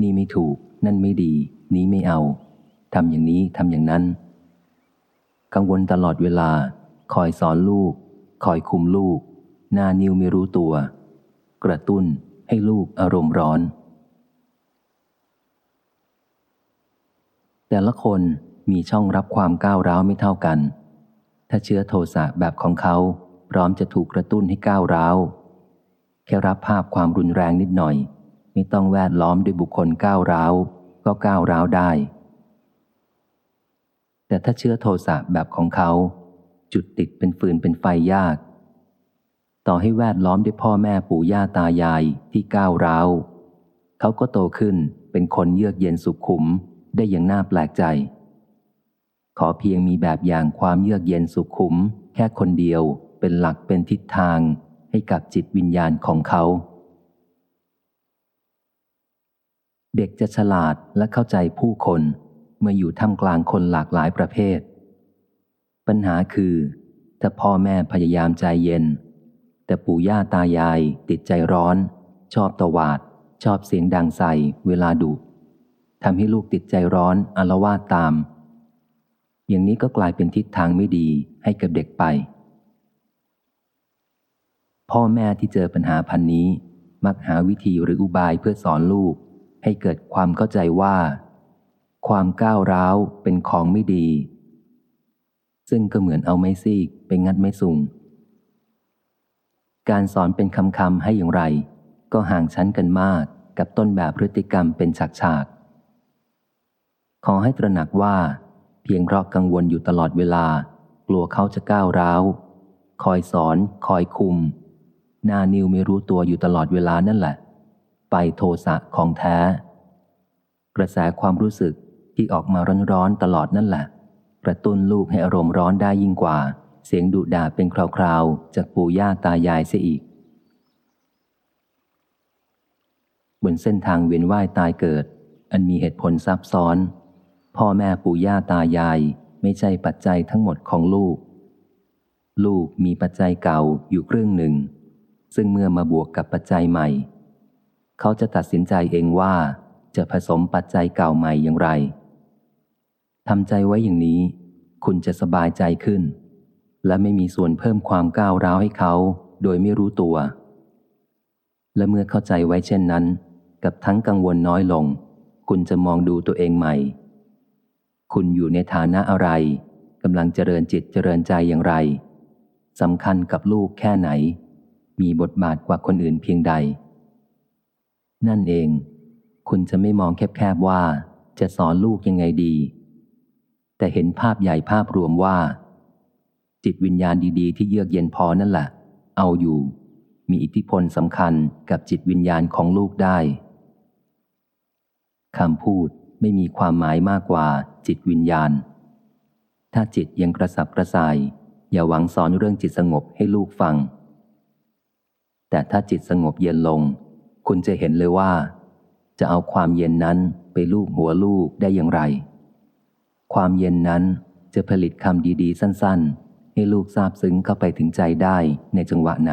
นี่ไม่ถูก นั่นไม่ดี นี้ไม่เอาทำอย่างนี้ทำอย่างนั้น กังวลตลอดเวลา คอยสอนลูก คอยคุมลูก หน้านิ้วไม่รู้ตัว กระตุ้นให้ลูกอารมณ์ร้อน แต่ละคนมีช่องรับความก้าวร้าวไม่เท่ากัน ถ้าเชื้อโทสะแบบของเขา พร้อมจะถูกกระตุ้นให้ก้าวร้าว แค่รับภาพความรุนแรงนิดหน่อย ไม่ต้องแวดล้อมด้วยบุคคลก้าวร้าว ก็ก้าวร้าวได้ แต่ถ้าเชื้อโทสะแบบของเขา จุดติดเป็นฟืนเป็นไฟยาก ต่อให้แวดล้อมด้วยพ่อแม่ปู่ย่าตายายที่ก้าวร้าว เขาก็โตขึ้นเป็นคนเยือกเย็นสุขุมได้อย่างน่าแปลกใจ ขอเพียงมีแบบอย่างความเยือกเย็นสุขุม แค่คนเดียวเป็นหลักเป็นทิศทางให้กับจิตวิญญาณของเขา เด็กจะฉลาดและเข้าใจผู้คน เมื่ออยู่ท่ามกลางคนหลากหลายประเภท ปัญหาคือ ถ้าพ่อแม่พยายามใจเย็น แต่ปู่ย่าตายาย ติดใจร้อน ชอบตวาด ชอบเสียงดังใส่เวลาดุทำให้ลูกติดใจร้อนอารวาดตาม อย่างนี้ก็กลายเป็นทิศทางไม่ดีให้กับเด็กไป พ่อแม่ที่เจอปัญหาพันนี้ มักหาวิธีหรืออุบายเพื่อสอนลูก ให้เกิดความเข้าใจว่า ความก้าวร้าวเป็นของไม่ดี ซึ่งก็เหมือนเอาไม้ซีกไปงัดไม้สุงการสอนเป็นคำคำให้อย่างไร ก็ห่างชั้นกันมากกับต้นแบบพฤติกรรมเป็นฉากฉากขอให้ตระหนักว่า เพียงเพราะกังวลอยู่ตลอดเวลา กลัวเขาจะก้าวร้าว คอยสอน คอยคุม หน้านิวไม่รู้ตัวอยู่ตลอดเวลานั่นแหละ ไปโทสะของแท้ กระแสความรู้สึกที่ออกมาร้อนๆตลอดนั่นแหละ กระตุ้นลูกให้อารมณ์ร้อนได้ยิ่งกว่า เสียงดุด่าเป็นคราวๆ จากปู่ย่าตายายเสียอีก บนเส้นทางเวียนว่ายตายเกิด อันมีเหตุผลซับซ้อน พ่อแม่ปู่ย่าตายายไม่ใช่ปัจจัยทั้งหมดของลูก ลูกมีปัจจัยเก่าอยู่ครึ่งหนึ่ง ซึ่งเมื่อมาบวกกับปัจจัยใหม่ เขาจะตัดสินใจเองว่าจะผสมปัจจัยเก่าใหม่อย่างไรทำใจไว้อย่างนี้ คุณจะสบายใจขึ้น และไม่มีส่วนเพิ่มความก้าวร้าวให้เขา โดยไม่รู้ตัว และเมื่อเข้าใจไว้เช่นนั้น กับทั้งกังวลน้อยลง คุณจะมองดูตัวเองใหม่ คุณอยู่ในฐานะอะไรกำลังเจริญจิตเจริญใจอย่างไรสำคัญกับลูกแค่ไหน มีบทบาทกว่าคนอื่นเพียงใด นั่นเอง คุณจะไม่มองแคบๆว่าจะสอนลูกยังไงดี แต่เห็นภาพใหญ่ภาพรวมว่า จิตวิญญาณดีๆ ที่เยือกเย็นพอนั่นแหละ เอาอยู่ มีอิทธิพลสำคัญกับจิตวิญญาณของลูกได้คำพูดไม่มีความหมายมากกว่าจิตวิญญาณ ถ้าจิตยังกระสับกระส่าย อย่าหวังสอนเรื่องจิตสงบให้ลูกฟัง แต่ถ้าจิตสงบเย็นลง คุณจะเห็นเลยว่า จะเอาความเย็นนั้นไปลูกหัวลูกได้อย่างไร ความเย็นนั้นจะผลิตคำดีๆ สั้นๆ ให้ลูกทราบซึ้งเข้าไปถึงใจได้ในจังหวะไหน